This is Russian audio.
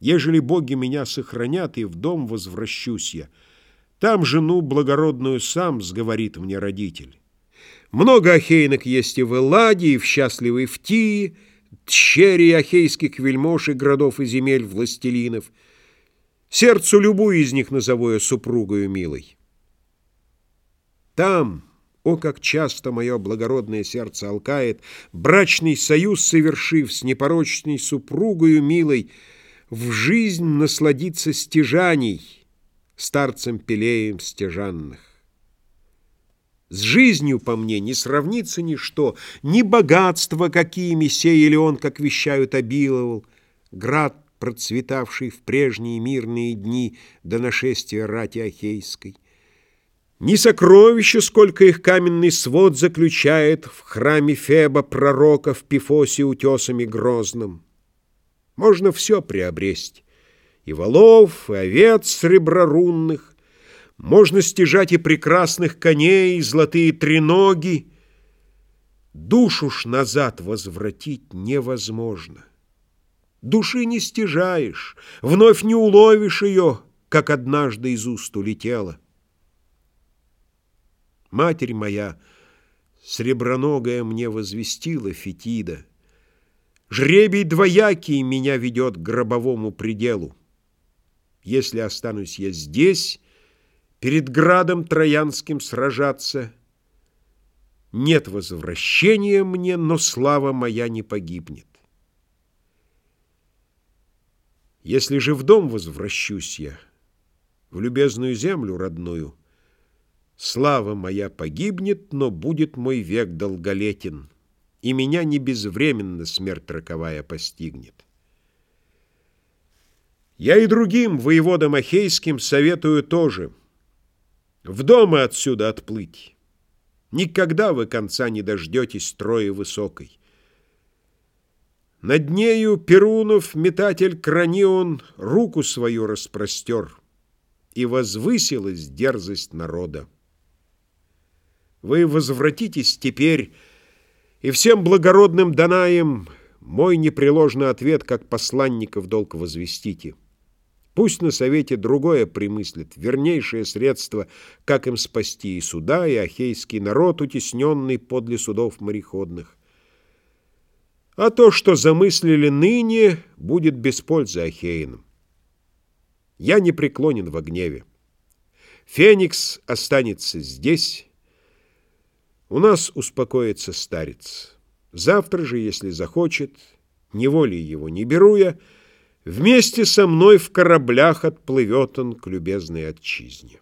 Ежели боги меня сохранят, и в дом возвращусь я, там жену благородную сам сговорит мне родитель. Много ахейнок есть и в Элладе, и в счастливой Втии, тщери ахейских вельмож и городов и земель властелинов. Сердцу любую из них назову я супругою милой. Там, о, как часто мое благородное сердце алкает, брачный союз совершив с непорочной супругою милой, в жизнь насладиться стяжаний, старцем Пелеем стяжанных. С жизнью, по мне, не сравнится ничто, ни богатства, какими сей или он, как вещают, обиловал, град, процветавший в прежние мирные дни до нашествия рати Ахейской, ни сокровища, сколько их каменный свод заключает в храме Феба пророка в Пифосе утесами грозным. Можно все приобрести, и волов, и овец среброрунных, можно стяжать и прекрасных коней, и золотые треноги. Душу ж назад возвратить невозможно. Души не стяжаешь, вновь не уловишь ее, как однажды из уст улетела. Матерь моя, среброногая, мне возвестила Фетида — Жребий двоякий меня ведет к гробовому пределу. Если останусь я здесь, перед градом Троянским сражаться, нет возвращения мне, но слава моя не погибнет. Если же в дом возвращусь я, в любезную землю родную, слава моя погибнет, но будет мой век долголетен и меня не безвременно смерть роковая постигнет. Я и другим воеводам Ахейским советую тоже в дома отсюда отплыть. Никогда вы конца не дождетесь строи высокой. Над нею Перунов, метатель Кранион, руку свою распростер, и возвысилась дерзость народа. Вы возвратитесь теперь и всем благородным Данаем мой непреложный ответ, как посланников долг возвестите. Пусть на совете другое примыслит, вернейшее средство, как им спасти и суда, и ахейский народ, утесненный подле судов мореходных. А то, что замыслили ныне, будет без пользы Ахейным. Я не преклонен во гневе. Феникс останется здесь, у нас успокоится старец. Завтра же, если захочет, неволей его не беру я, вместе со мной в кораблях отплывет он к любезной отчизне.